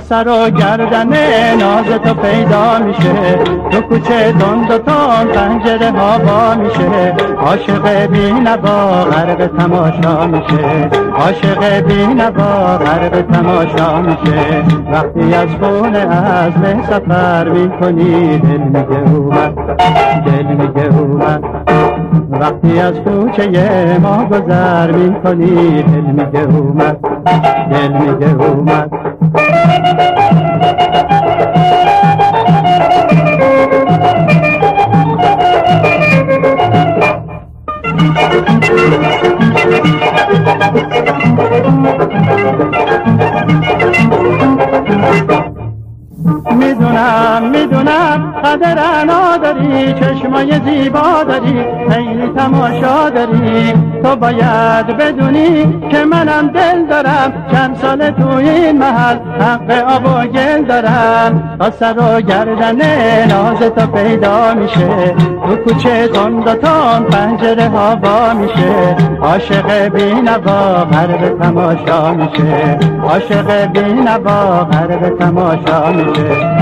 سر و گردن ناز تو پیدا میشه. تو کوچه دند و تان پنجره ها با میشه. عاشق بی نبا غرق تماشا میشه. عاشق بی نبا غرق تماشا میشه. وقتی از خونه از سفر می‌کنی دل میگه اومد دل میگه اومد وقتی از کوچه ما گذر می‌کنی دل میگه اومد دل میگه اومد می‌دونم می‌دونم قدر داری چشمای زیبا داری خیلی تماشا داری. تو باید بدونی که منم دل دارم چند سال تو این محل حق آب و گل دارم. تا سر و گردن ناز تو پیدا میشه تو کوچه تندتان پنجره هوا میشه. عاشق بی نوا غرب تماشا میشه. عاشق بی غرب تماشا میشه.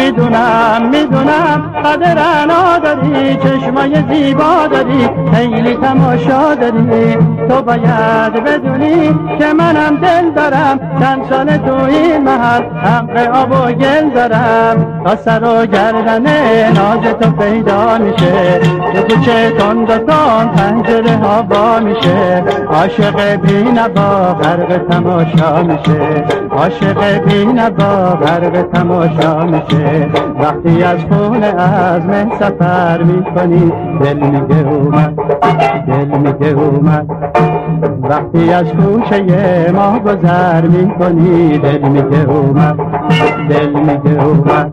می‌دونم می‌دونم قدر داری چشمای زیبا داری خیلی تماشا داری. تو باید بدونی که منم دل دارم چند سال تو این محل حق آب و گل دارم. تا سر و گردن ناز تو پیدا میشه تو کوچه تند و تند پنجره ها میشه. عاشق بی نبا غرق تماشا میشه. عاشق بی نبا غرق تماشا میشه. وقتی از خونه از من سفر می‌کنی دل میگه اومد دل میگه اومد. وقتی از کوچه ما گذر می‌کنی دل میگه اومد دل میگه اومد.